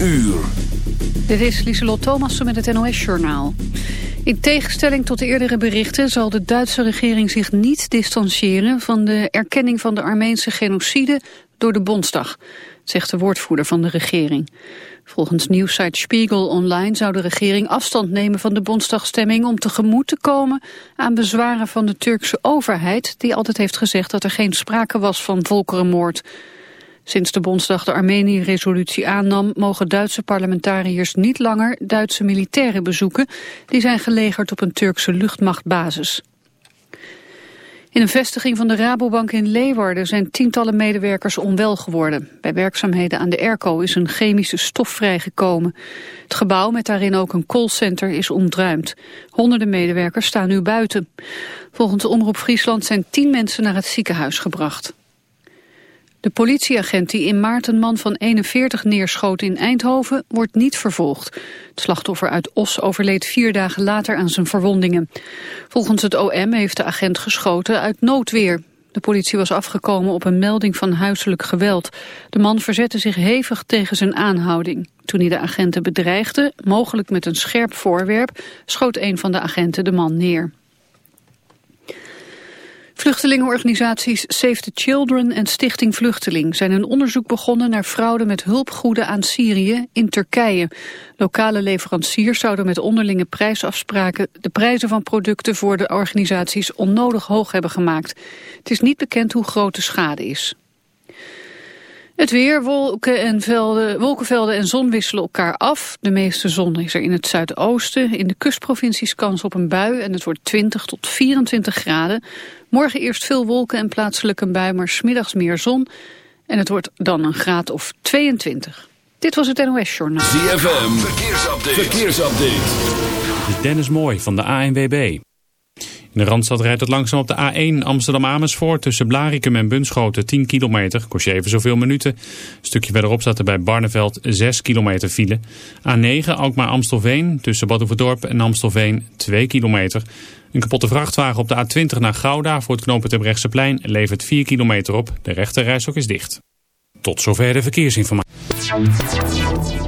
uur. Dit is Lieselot Thomassen met het NOS-journaal. In tegenstelling tot de eerdere berichten zal de Duitse regering zich niet distancieren van de erkenning van de Armeense genocide door de Bondsdag, zegt de woordvoerder van de regering. Volgens nieuwsite Spiegel Online zou de regering afstand nemen van de Bondsdagstemming om tegemoet te komen aan bezwaren van de Turkse overheid die altijd heeft gezegd dat er geen sprake was van volkerenmoord. Sinds de Bondsdag de Armenië-resolutie aannam... mogen Duitse parlementariërs niet langer Duitse militairen bezoeken... die zijn gelegerd op een Turkse luchtmachtbasis. In een vestiging van de Rabobank in Leeuwarden zijn tientallen medewerkers onwel geworden. Bij werkzaamheden aan de airco is een chemische stof vrijgekomen. Het gebouw met daarin ook een callcenter is ontruimd. Honderden medewerkers staan nu buiten. Volgens Omroep Friesland zijn tien mensen naar het ziekenhuis gebracht. De politieagent die in maart een man van 41 neerschoot in Eindhoven wordt niet vervolgd. Het slachtoffer uit Os overleed vier dagen later aan zijn verwondingen. Volgens het OM heeft de agent geschoten uit noodweer. De politie was afgekomen op een melding van huiselijk geweld. De man verzette zich hevig tegen zijn aanhouding. Toen hij de agenten bedreigde, mogelijk met een scherp voorwerp, schoot een van de agenten de man neer. Vluchtelingenorganisaties Save the Children en Stichting Vluchteling zijn een onderzoek begonnen naar fraude met hulpgoeden aan Syrië in Turkije. Lokale leveranciers zouden met onderlinge prijsafspraken de prijzen van producten voor de organisaties onnodig hoog hebben gemaakt. Het is niet bekend hoe groot de schade is. Het weer, wolken en velden, wolkenvelden en zon wisselen elkaar af. De meeste zon is er in het zuidoosten. In de kustprovincies kans op een bui en het wordt 20 tot 24 graden. Morgen eerst veel wolken en plaatselijk een bui, maar smiddags meer zon. En het wordt dan een graad of 22. Dit was het NOS Journaal. ZFM, verkeersupdate. verkeersupdate. Dit is Dennis Mooi van de ANWB. In de Randstad rijdt het langzaam op de A1 Amsterdam-Amersfoort tussen Blarikum en Bunschoten 10 kilometer. Kost je even zoveel minuten. Een stukje verderop staat er bij Barneveld 6 kilometer file. A9 Alkmaar-Amstelveen tussen Badhoevedorp en Amstelveen 2 kilometer. Een kapotte vrachtwagen op de A20 naar Gouda voor het knooppunt plein levert 4 kilometer op. De rechterrijstok is dicht. Tot zover de verkeersinformatie.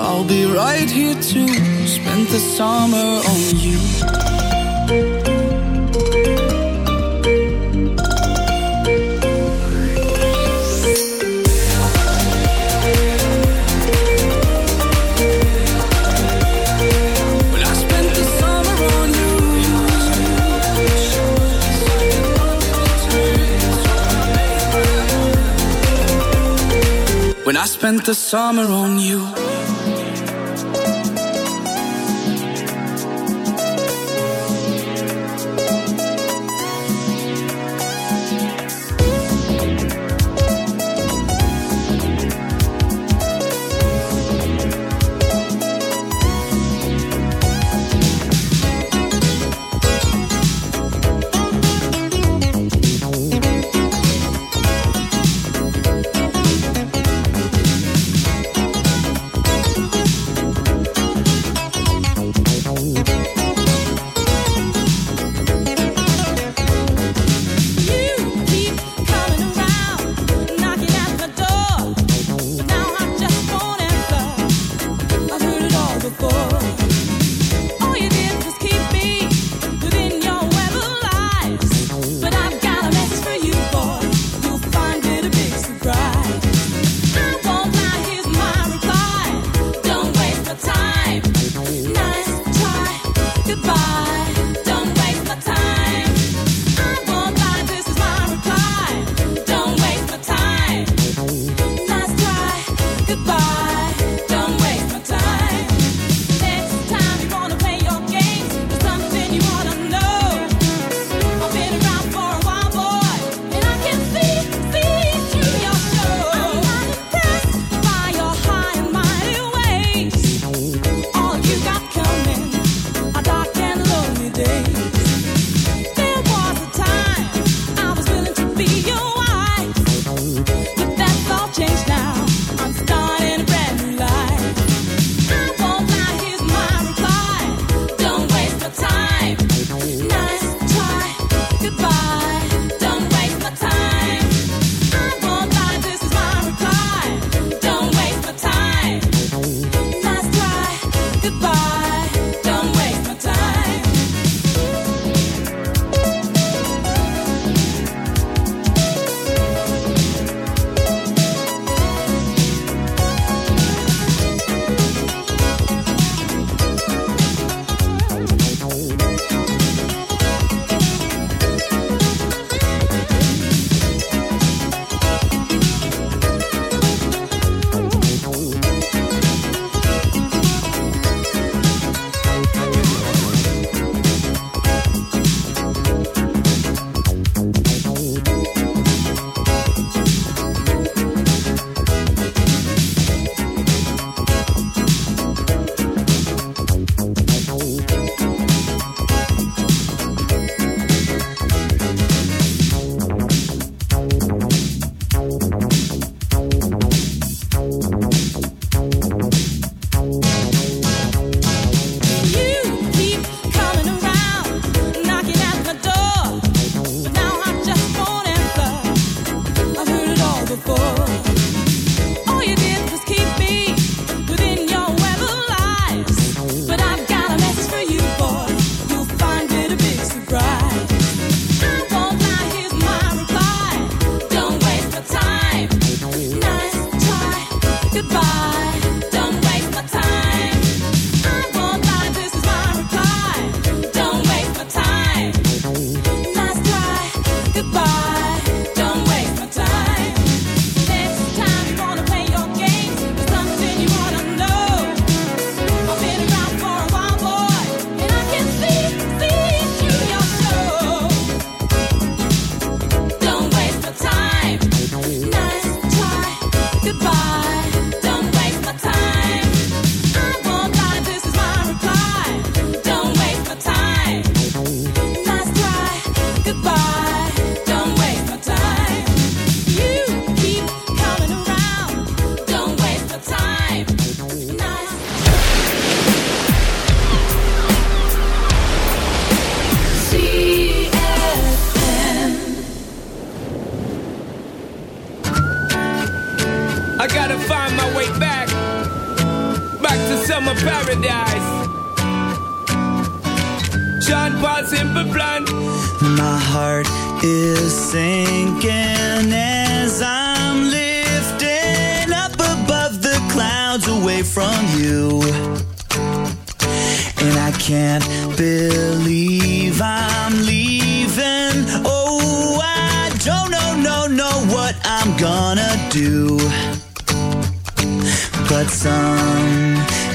I'll be right here to spend the summer on you. When I spent the summer on you. When I spent the summer on you.